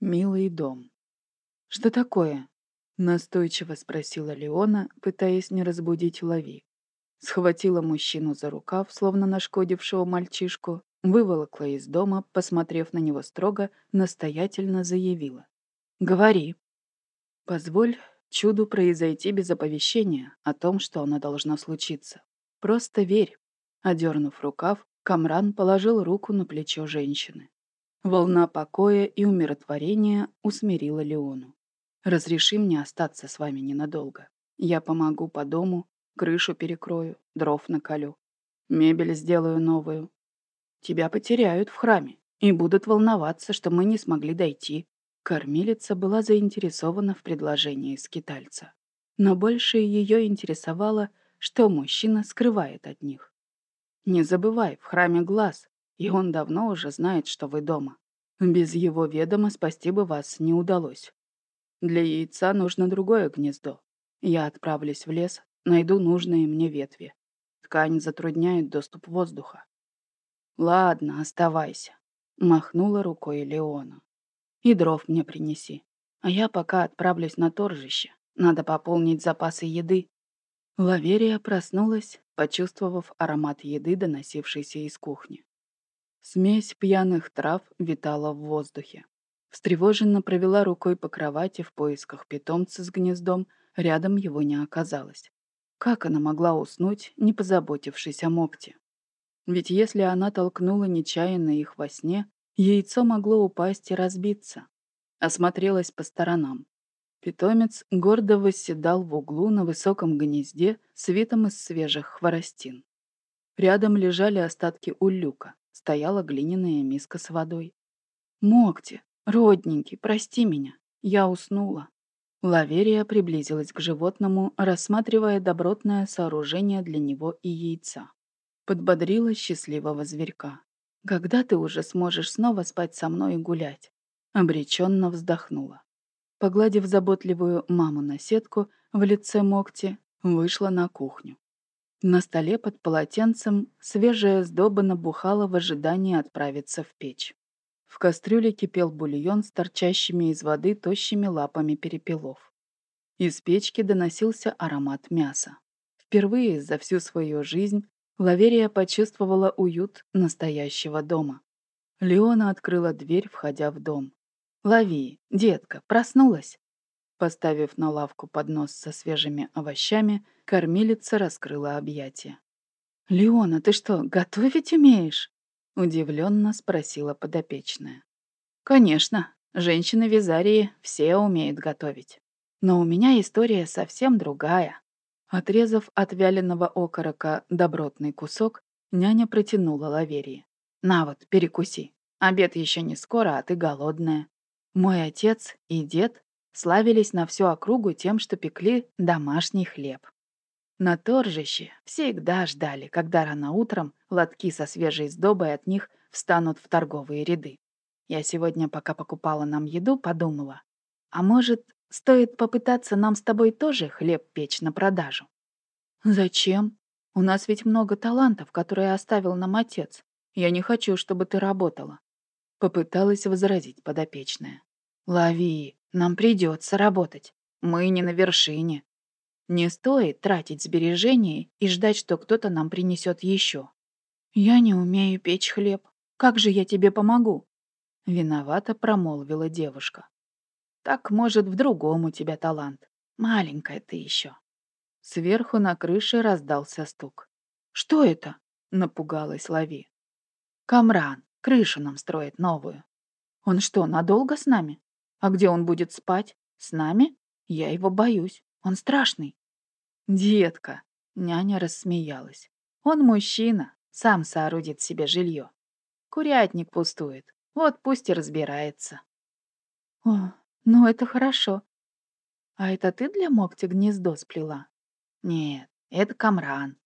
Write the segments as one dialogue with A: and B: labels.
A: Милый дом. «Что такое?» — настойчиво спросила Леона, пытаясь не разбудить Лави. Схватила мужчину за рукав, словно нашкодившего мальчишку, выволокла из дома, посмотрев на него строго, настоятельно заявила. «Говори». «Позволь чуду произойти без оповещения о том, что оно должно случиться. Просто верь». Одернув рукав, Камран положил руку на плечо женщины. Волна покоя и умиротворения усмирила Леону. «Разреши мне остаться с вами ненадолго. Я помогу по дому, крышу перекрою, дров наколю, мебель сделаю новую. Тебя потеряют в храме и будут волноваться, что мы не смогли дойти». Кормилица была заинтересована в предложении скитальца. Но больше ее интересовало, что мужчина скрывает от них. «Не забывай, в храме глаз, и он давно уже знает, что вы дома. Без его ведома спасти бы вас не удалось. Для яйца нужно другое гнездо. Я отправлюсь в лес, найду нужные мне ветви. Ткань затрудняет доступ воздуха. Ладно, оставайся, махнула рукой Леона. И дров мне принеси. А я пока отправлюсь на торжище. Надо пополнить запасы еды. Лаверия проснулась, почувствовав аромат еды, доносившийся из кухни. Смесь пьяных трав витала в воздухе. Встревоженно провела рукой по кровати в поисках питомца с гнездом, рядом его не оказалось. Как она могла уснуть, не позаботившись о мокте? Ведь если она толкнула нечаянно их во сне, яйцо могло упасть и разбиться. Осмотрелась по сторонам. Питомец гордо восседал в углу на высоком гнезде с видом из свежих хворостин. Рядом лежали остатки улюка стояла глиняная миска с водой. «Мокти, родненький, прости меня, я уснула». Лаверия приблизилась к животному, рассматривая добротное сооружение для него и яйца. Подбодрила счастливого зверька. «Когда ты уже сможешь снова спать со мной и гулять?» Обреченно вздохнула. Погладив заботливую маму на сетку в лице Мокти, вышла на кухню. На столе под полотенцем свежая сдоба набухала в ожидании отправиться в печь. В кастрюле кипел бульон с торчащими из воды тощими лапами перепелов. Из печки доносился аромат мяса. Впервые за всю свою жизнь Лаверия почувствовала уют настоящего дома. Леона открыла дверь, входя в дом. «Лови, детка, проснулась?» Поставив на лавку поднос со свежими овощами, кормилица раскрыла объятия. «Леона, ты что, готовить умеешь?» — удивленно спросила подопечная. «Конечно, женщины Визарии все умеют готовить. Но у меня история совсем другая». Отрезав от вяленого окорока добротный кусок, няня протянула Лаверии. «На вот, перекуси. Обед еще не скоро, а ты голодная. Мой отец и дед славились на всю округу тем, что пекли домашний хлеб. На торжище всегда ждали, когда рано утром лотки со свежей сдобой от них встанут в торговые ряды. Я сегодня, пока покупала нам еду, подумала, а может, стоит попытаться нам с тобой тоже хлеб печь на продажу? Зачем? У нас ведь много талантов, которые оставил нам отец. Я не хочу, чтобы ты работала. Попыталась возразить подопечная. Лови, нам придется работать. Мы не на вершине. Не стоит тратить сбережения и ждать, что кто-то нам принесет еще. Я не умею печь хлеб. Как же я тебе помогу? Виновато промолвила девушка. Так, может, в другом у тебя талант. Маленькая ты еще. Сверху на крыше раздался стук. Что это? Напугалась Лави. Камран, крышу нам строит новую. Он что, надолго с нами? А где он будет спать? С нами? Я его боюсь. Он страшный. Детка, няня рассмеялась. Он мужчина, сам соорудит себе жилье. Курятник пустует. Вот пусть и разбирается. О, ну это хорошо. А это ты для Мокти гнездо сплела? Нет, это Камран.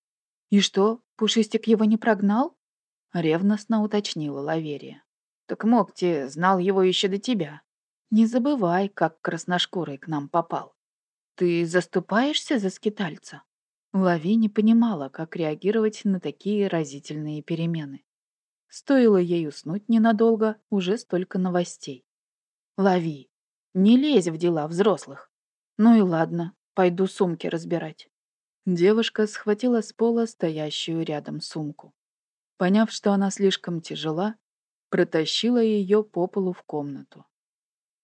A: И что, Пушистик его не прогнал? Ревностно уточнила Лаверия. Так Мокти знал его еще до тебя. Не забывай, как красношкурый к нам попал. Ты заступаешься за скитальца? Лави не понимала, как реагировать на такие разительные перемены. Стоило ей уснуть ненадолго, уже столько новостей. Лови. Не лезь в дела взрослых. Ну и ладно, пойду сумки разбирать. Девушка схватила с пола стоящую рядом сумку. Поняв, что она слишком тяжела, протащила ее по полу в комнату.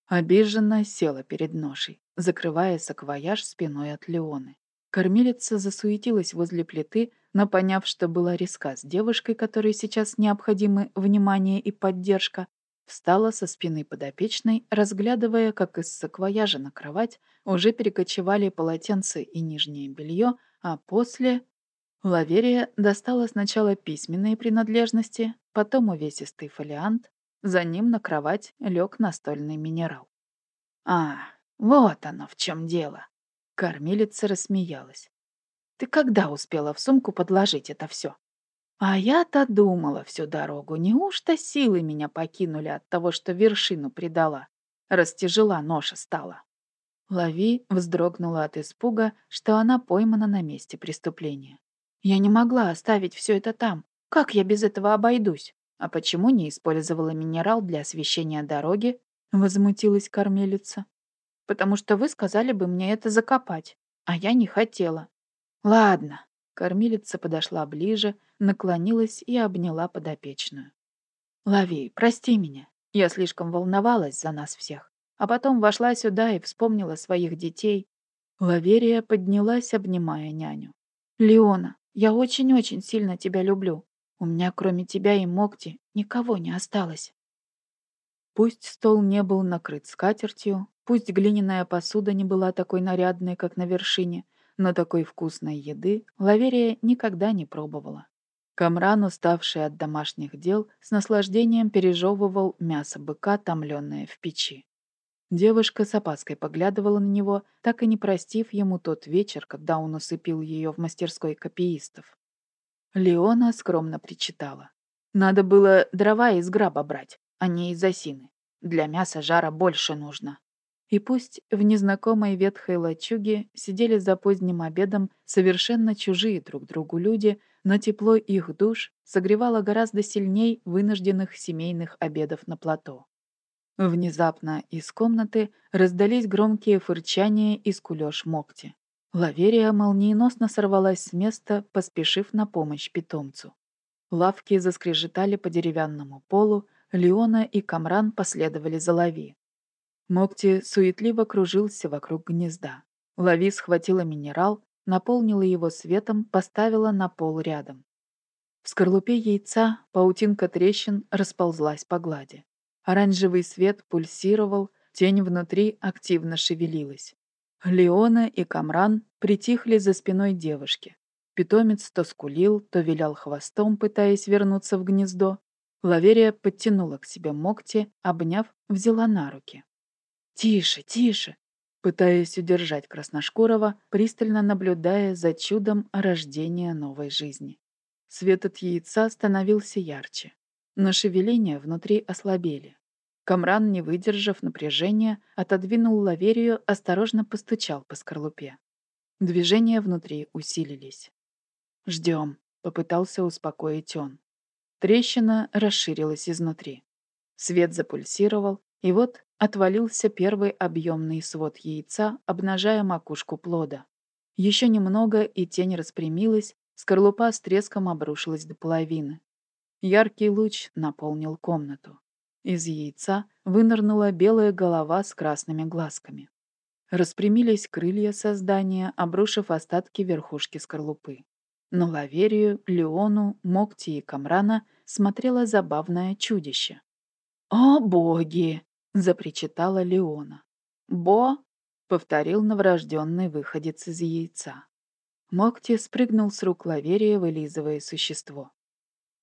A: Обиженно села перед ношей, закрывая саквояж спиной от Леоны. Кормилица засуетилась возле плиты, но поняв, что была риска с девушкой, которой сейчас необходимы внимание и поддержка, встала со спины подопечной, разглядывая, как из саквояжа на кровать уже перекочевали полотенце и нижнее белье, а после... Лаверия достала сначала письменные принадлежности, потом увесистый фолиант, за ним на кровать лег настольный минерал. «А, вот оно в чем дело!» Кормилица рассмеялась. «Ты когда успела в сумку подложить это все? А я-то думала всю дорогу, неужто силы меня покинули от того, что вершину предала? Растяжела ноша стала. Лави вздрогнула от испуга, что она поймана на месте преступления. Я не могла оставить все это там. Как я без этого обойдусь? А почему не использовала минерал для освещения дороги? Возмутилась кормилица. Потому что вы сказали бы мне это закопать, а я не хотела. Ладно. Кормилица подошла ближе, наклонилась и обняла подопечную. «Лови, прости меня. Я слишком волновалась за нас всех. А потом вошла сюда и вспомнила своих детей. Лаверия поднялась, обнимая няню. «Леона, я очень-очень сильно тебя люблю. У меня кроме тебя и Мокти никого не осталось». Пусть стол не был накрыт скатертью, пусть глиняная посуда не была такой нарядной, как на вершине, но такой вкусной еды Лаверия никогда не пробовала. Камран, уставший от домашних дел, с наслаждением пережевывал мясо быка, томленное в печи. Девушка с опаской поглядывала на него, так и не простив ему тот вечер, когда он усыпил ее в мастерской копиистов. Леона скромно причитала. «Надо было дрова из граба брать, а не из осины. Для мяса жара больше нужно». И пусть в незнакомой ветхой лачуге сидели за поздним обедом совершенно чужие друг другу люди, но тепло их душ согревало гораздо сильней вынужденных семейных обедов на плато. Внезапно из комнаты раздались громкие фырчания и скулёж Мокти. Лаверия молниеносно сорвалась с места, поспешив на помощь питомцу. Лавки заскрежетали по деревянному полу, Леона и Камран последовали за Лави. Мокти суетливо кружился вокруг гнезда. Лави схватила минерал, наполнила его светом, поставила на пол рядом. В скорлупе яйца паутинка трещин расползлась по глади. Оранжевый свет пульсировал, тень внутри активно шевелилась. Леона и Камран притихли за спиной девушки. Питомец то скулил, то вилял хвостом, пытаясь вернуться в гнездо. Лаверия подтянула к себе Мокти, обняв, взяла на руки. «Тише, тише!» Пытаясь удержать Красношкурова, пристально наблюдая за чудом рождения новой жизни. Свет от яйца становился ярче но шевеления внутри ослабели. Камран, не выдержав напряжения, отодвинул лаверию, осторожно постучал по скорлупе. Движения внутри усилились. «Ждем», — попытался успокоить он. Трещина расширилась изнутри. Свет запульсировал, и вот отвалился первый объемный свод яйца, обнажая макушку плода. Еще немного, и тень распрямилась, скорлупа с треском обрушилась до половины. Яркий луч наполнил комнату. Из яйца вынырнула белая голова с красными глазками. Распрямились крылья создания, обрушив остатки верхушки скорлупы. На Лаверию, Леону, Мокти и Камрана смотрело забавное чудище. «О, боги!» — запричитала Леона. «Бо!» — повторил новорожденный выходец из яйца. Мокти спрыгнул с рук Лаверия, вылизывая существо.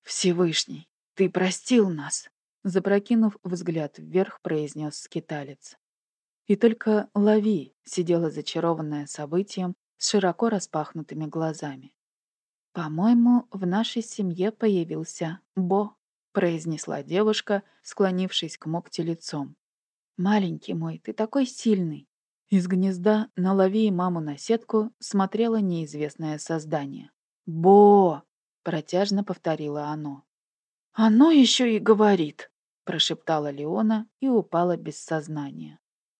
A: «Всевышний, ты простил нас!» Запрокинув взгляд вверх, произнес скиталец. И только Лави сидела зачарованная событием с широко распахнутыми глазами. «По-моему, в нашей семье появился Бо», произнесла девушка, склонившись к Мокте лицом. «Маленький мой, ты такой сильный!» Из гнезда на Лави и маму на сетку смотрело неизвестное создание. «Бо!» Протяжно повторило оно. «Оно еще и говорит!» Прошептала Леона и упала без сознания.